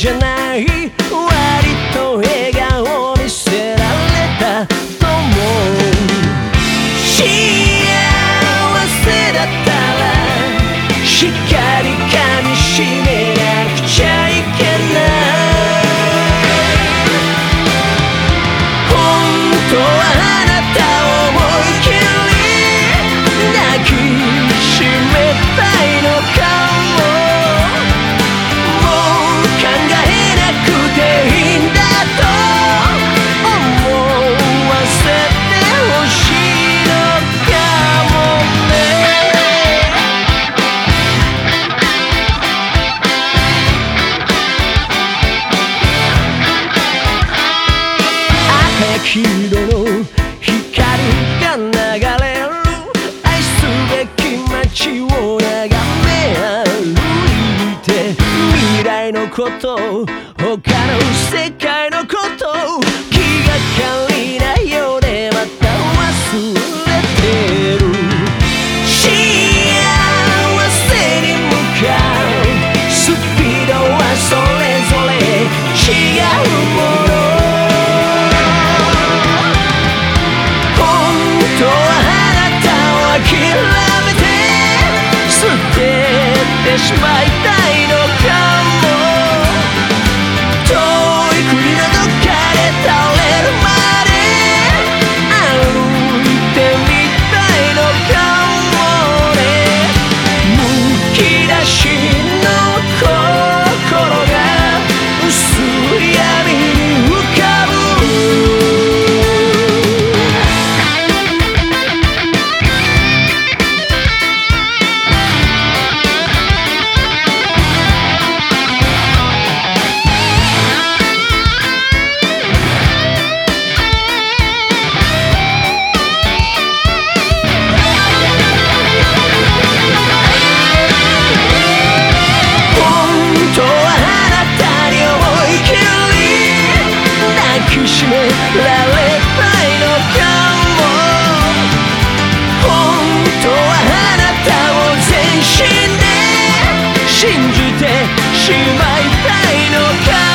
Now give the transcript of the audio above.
じゃない。割と笑顔見せられたと思う。幸せだったら光黄色の光が流れる。愛すべき街を眺め歩いて未来のこと他の世界のこと信じてしまいたいのか